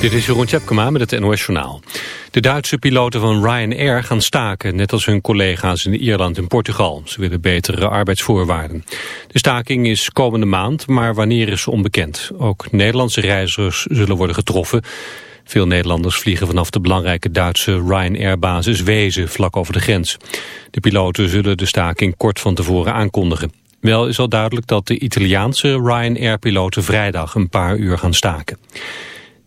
Dit is Jeroen Tjepkema met het NOS Journaal. De Duitse piloten van Ryanair gaan staken, net als hun collega's in Ierland en Portugal. Ze willen betere arbeidsvoorwaarden. De staking is komende maand, maar wanneer is onbekend. Ook Nederlandse reizigers zullen worden getroffen. Veel Nederlanders vliegen vanaf de belangrijke Duitse Ryanair-basis Wezen, vlak over de grens. De piloten zullen de staking kort van tevoren aankondigen. Wel is al duidelijk dat de Italiaanse Ryanair-piloten vrijdag een paar uur gaan staken.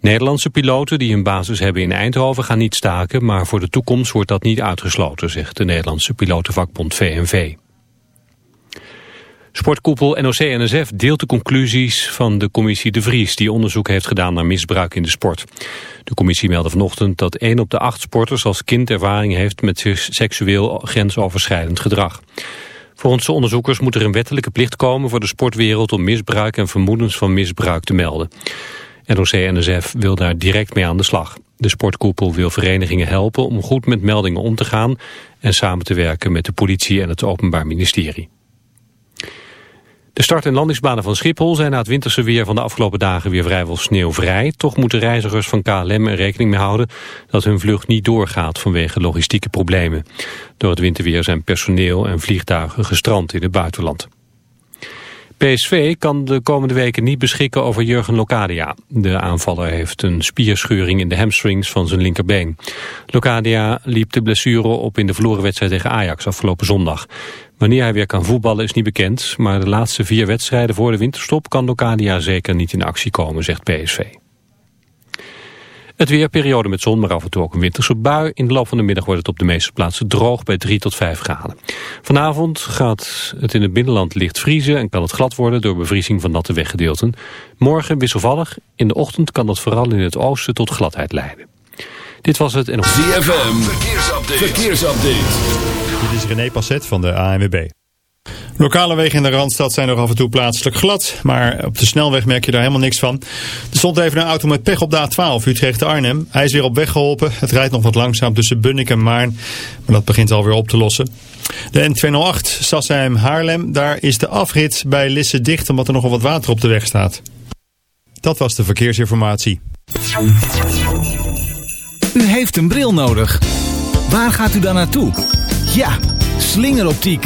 Nederlandse piloten die een basis hebben in Eindhoven gaan niet staken, maar voor de toekomst wordt dat niet uitgesloten, zegt de Nederlandse pilotenvakbond VNV. Sportkoepel NOC-NSF deelt de conclusies van de commissie De Vries... die onderzoek heeft gedaan naar misbruik in de sport. De commissie meldde vanochtend dat 1 op de 8 sporters als kind ervaring heeft... met seksueel grensoverschrijdend gedrag. Volgens de onderzoekers moet er een wettelijke plicht komen voor de sportwereld... om misbruik en vermoedens van misbruik te melden. NOC-NSF wil daar direct mee aan de slag. De sportkoepel wil verenigingen helpen om goed met meldingen om te gaan... en samen te werken met de politie en het Openbaar Ministerie. De start- en landingsbanen van Schiphol zijn na het winterse weer van de afgelopen dagen weer vrijwel sneeuwvrij. Toch moeten reizigers van KLM er rekening mee houden dat hun vlucht niet doorgaat vanwege logistieke problemen. Door het winterweer zijn personeel en vliegtuigen gestrand in het buitenland. PSV kan de komende weken niet beschikken over Jurgen Locadia. De aanvaller heeft een spierscheuring in de hamstrings van zijn linkerbeen. Locadia liep de blessure op in de verloren wedstrijd tegen Ajax afgelopen zondag. Wanneer hij weer kan voetballen is niet bekend, maar de laatste vier wedstrijden voor de winterstop kan Locadia zeker niet in actie komen, zegt PSV. Het weerperiode met zon, maar af en toe ook een winterse bui. In de loop van de middag wordt het op de meeste plaatsen droog bij 3 tot 5 graden. Vanavond gaat het in het binnenland licht vriezen en kan het glad worden door bevriezing van natte weggedeelten. Morgen wisselvallig. In de ochtend kan dat vooral in het oosten tot gladheid leiden. Dit was het en... ZFM, verkeersupdate. verkeersupdate. Dit is René Passet van de ANWB. Lokale wegen in de Randstad zijn nog af en toe plaatselijk glad, maar op de snelweg merk je daar helemaal niks van. Er stond even een auto met pech op de A12 Utrecht-Arnhem. Hij is weer op weg geholpen. Het rijdt nog wat langzaam tussen Bunnik en Maarn, maar dat begint alweer op te lossen. De N208 Sassheim-Haarlem, daar is de afrit bij Lisse dicht omdat er nogal wat water op de weg staat. Dat was de verkeersinformatie. U heeft een bril nodig. Waar gaat u dan naartoe? Ja, slingeroptiek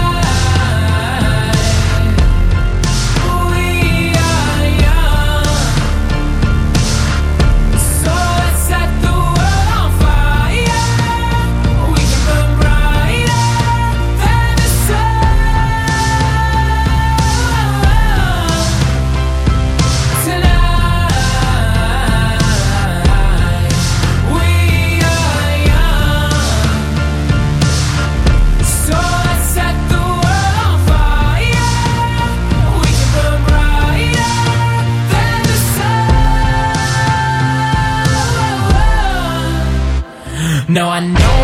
No, I know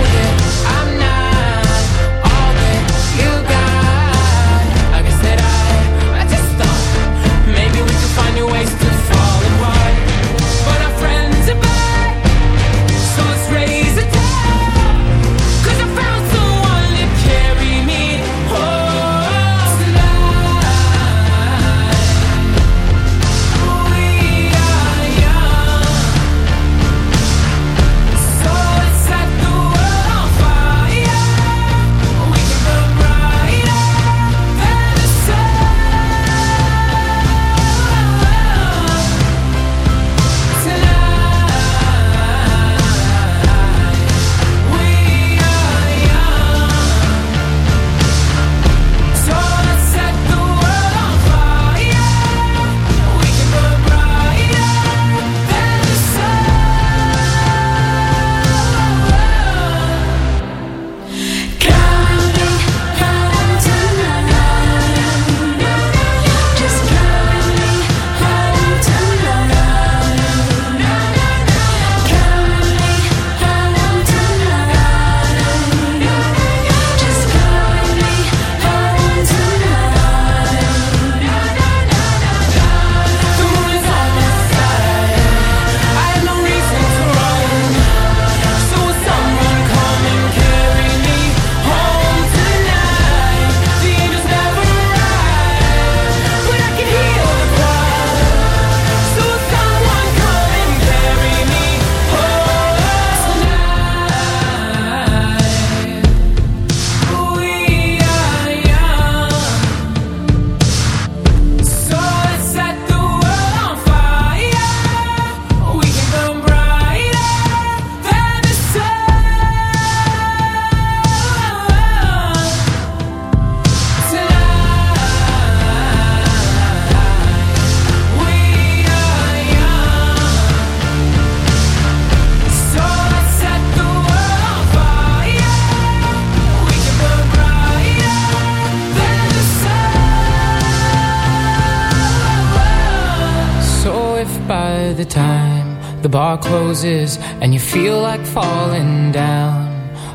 that closes and you feel like falling down,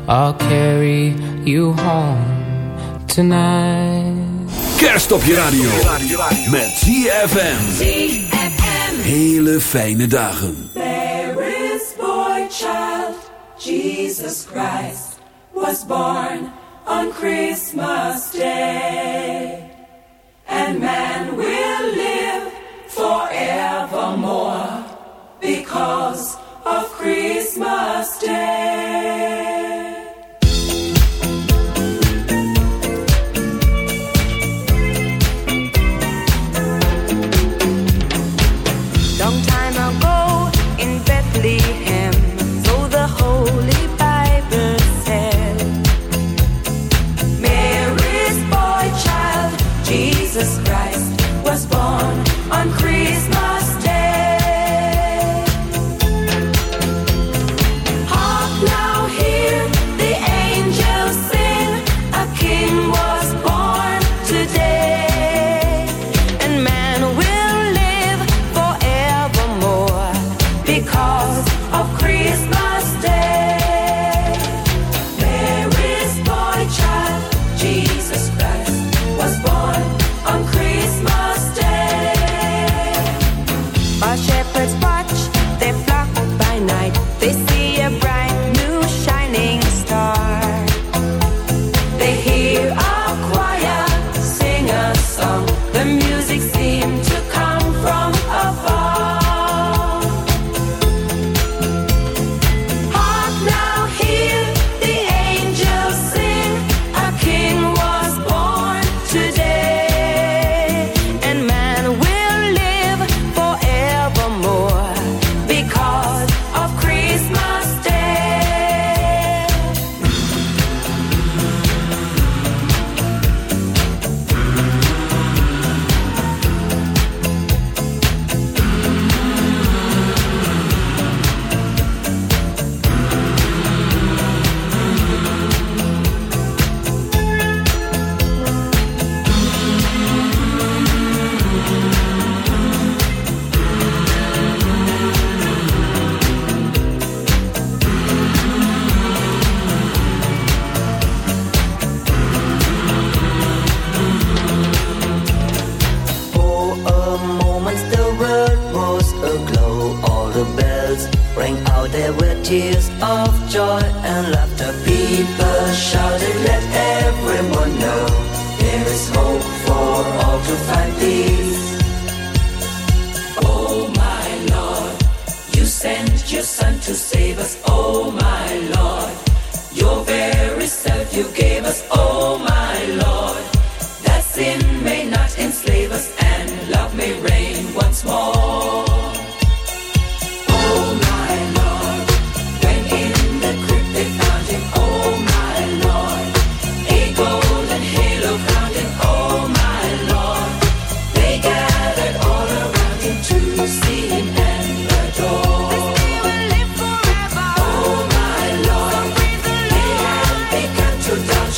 I'll carry you home tonight. Kerst op je radio met ZFM. Hele fijne dagen. There is boy child, Jesus Christ was born on Christmas Day. And man will live forevermore because of Christmas Day.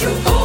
Oh.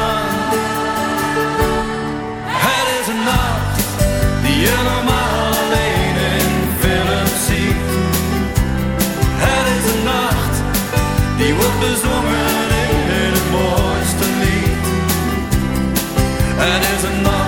je normaal alleen in films. Het is een nacht die wordt bezongen in het mooiste lied. Het is een nacht.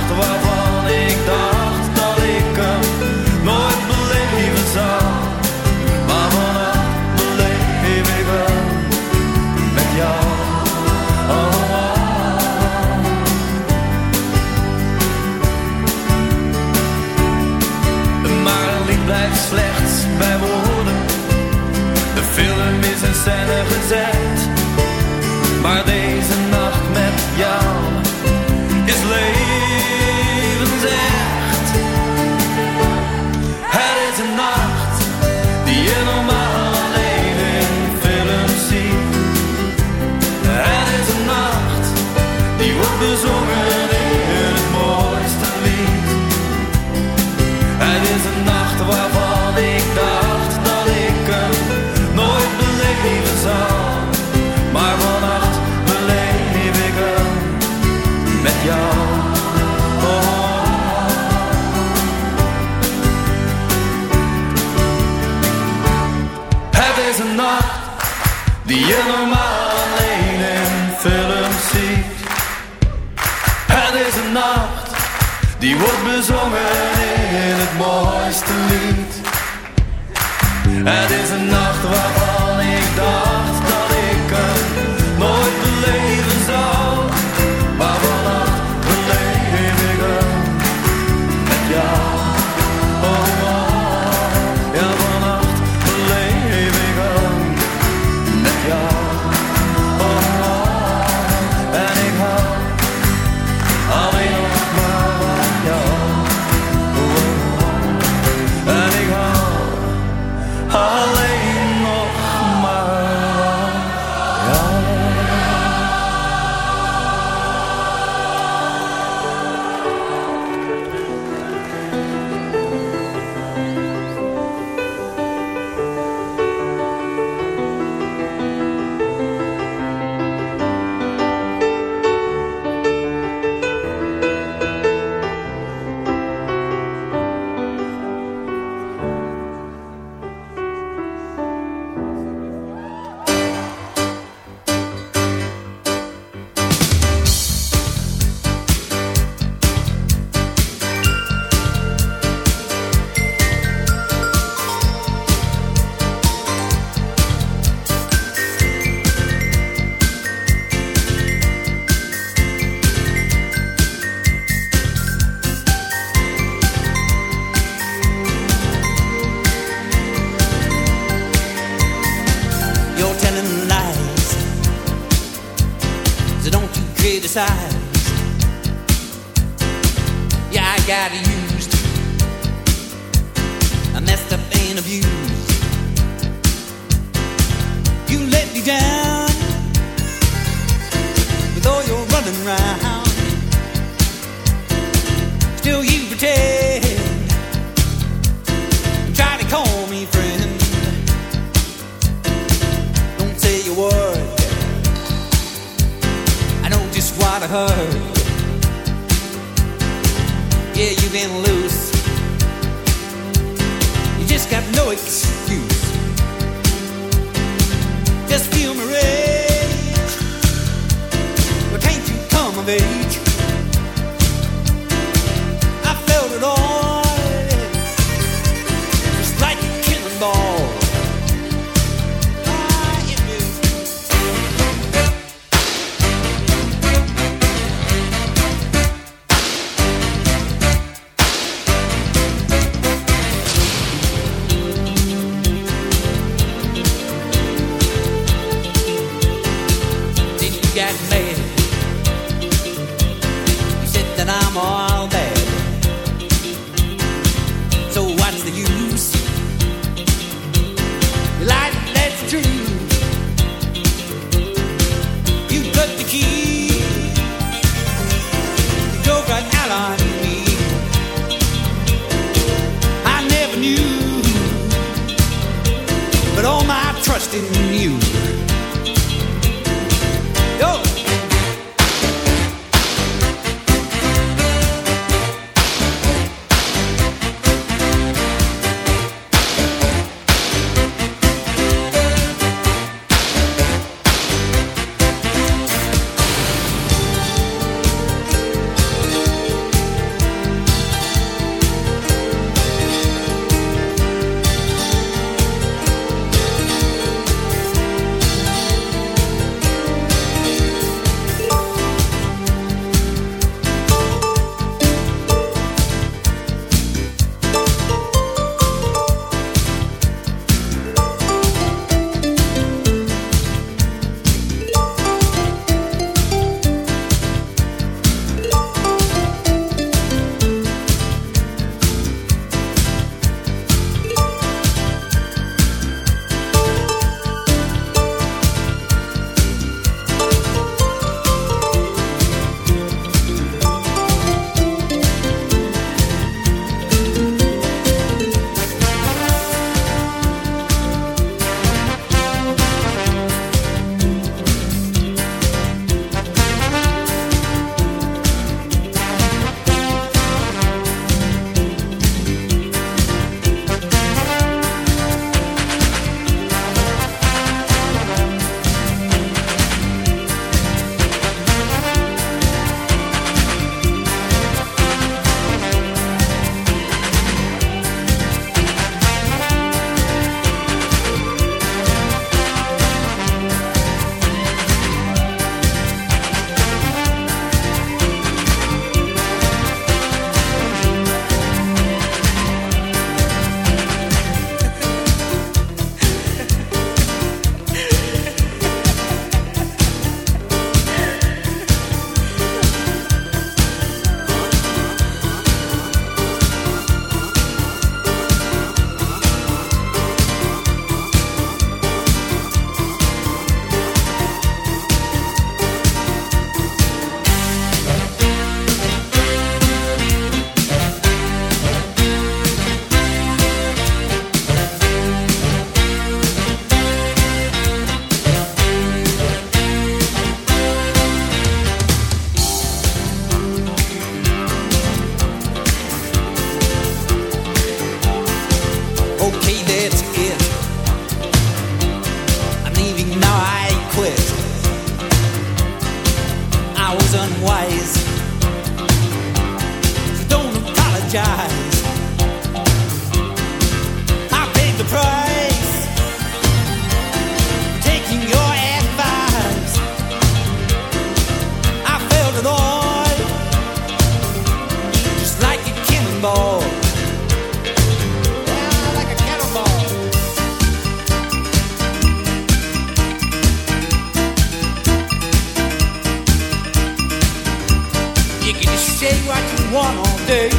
You can say what you want all day,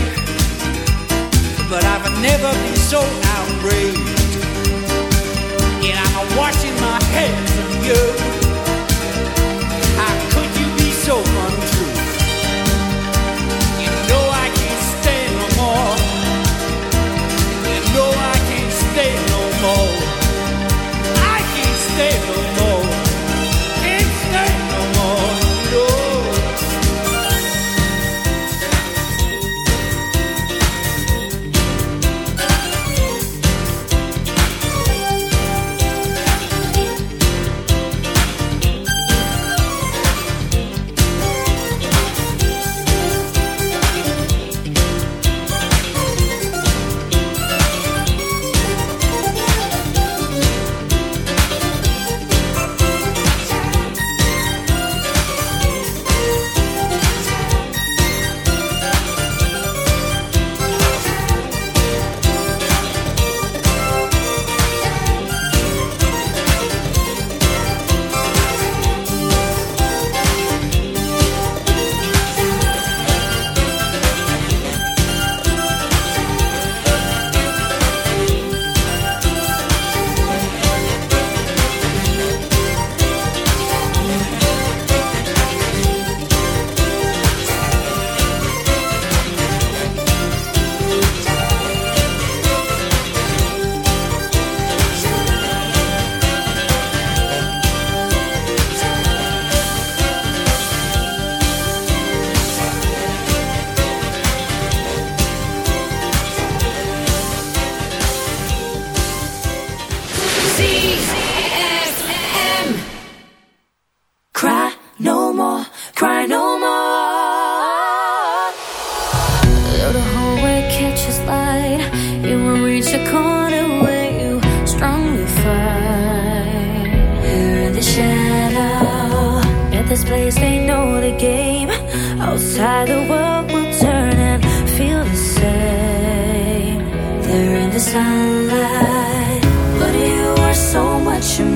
but I've never been so outraged. And I'm washing my hands from you. How could you be so unfair? disease.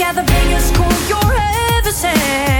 Yeah, the biggest school you're ever seen.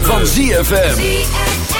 van ZFM.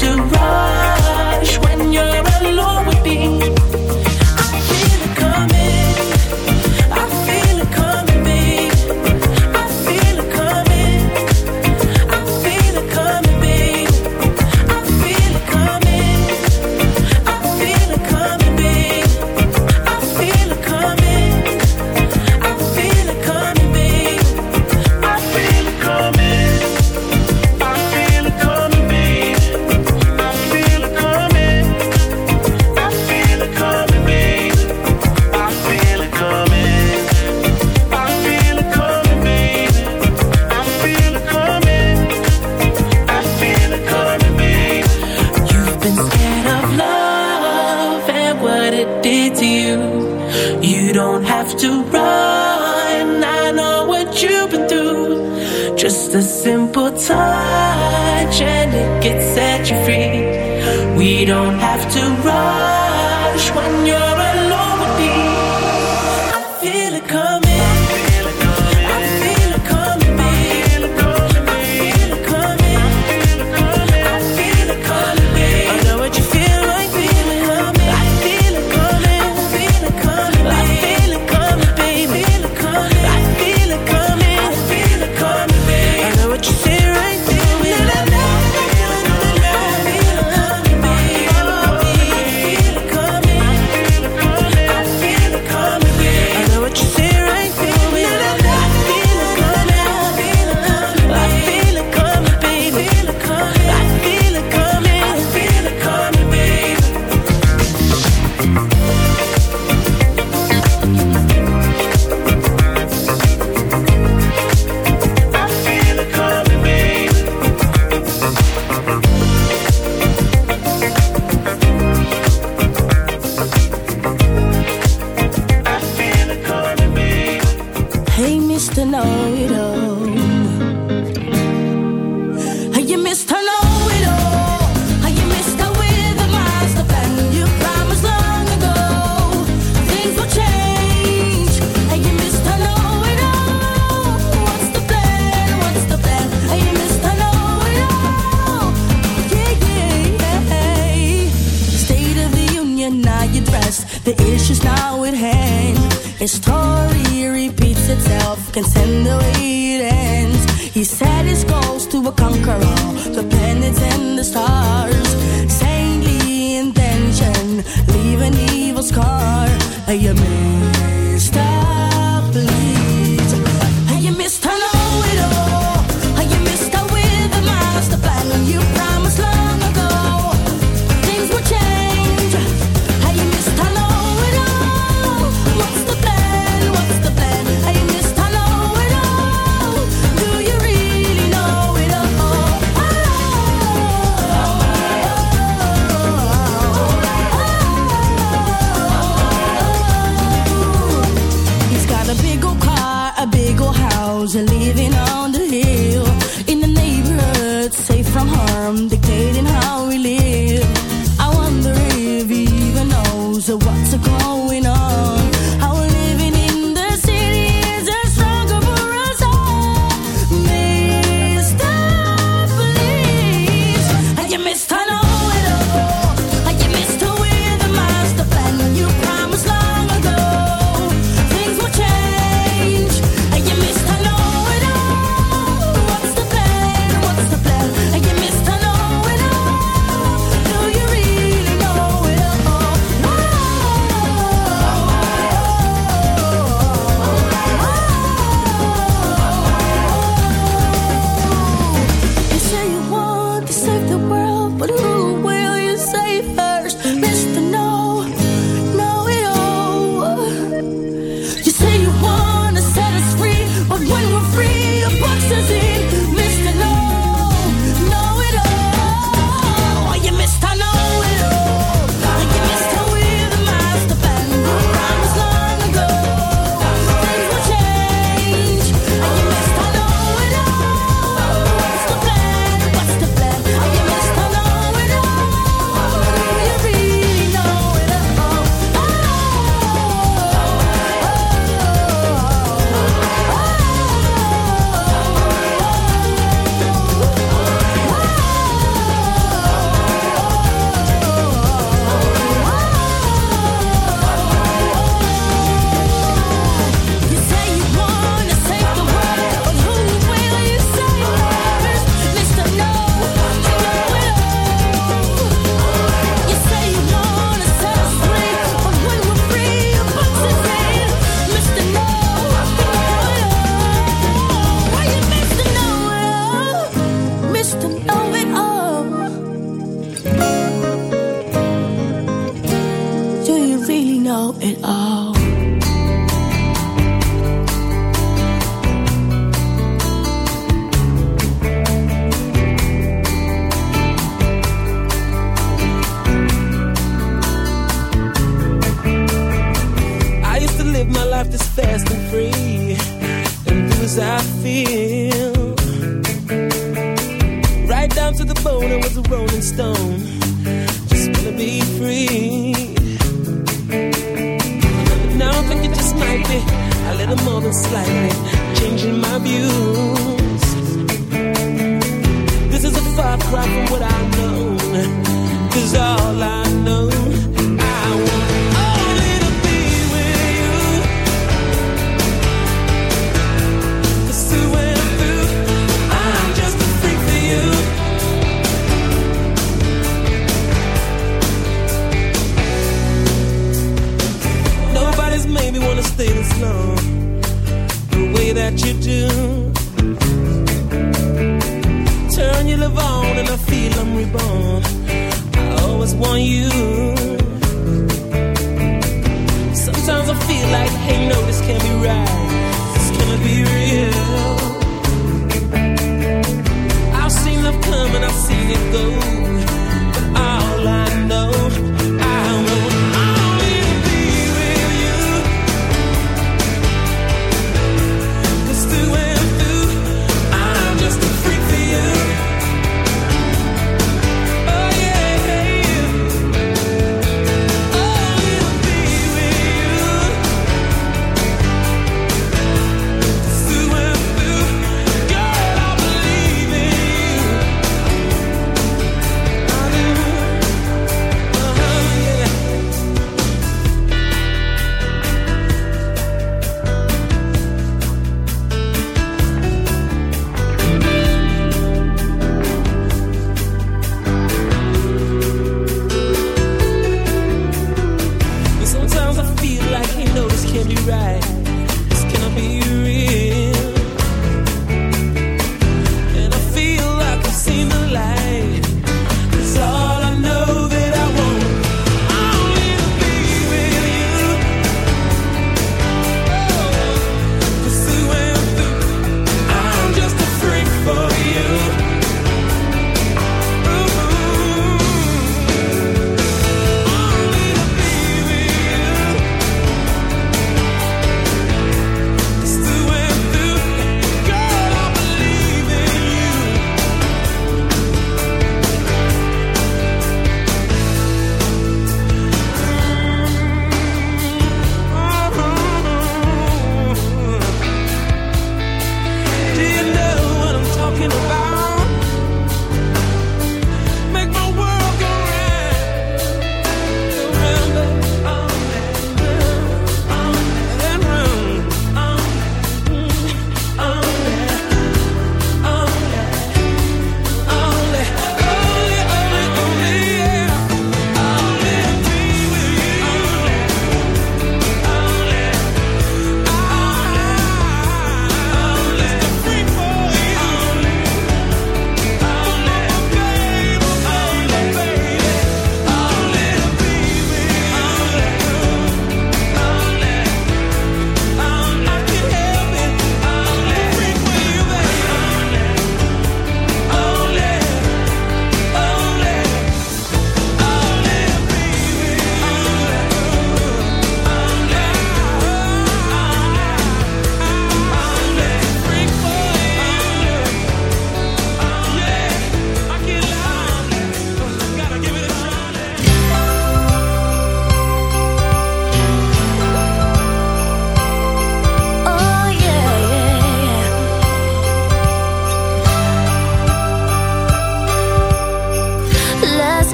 to run.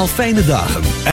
Allemaal fijne dagen.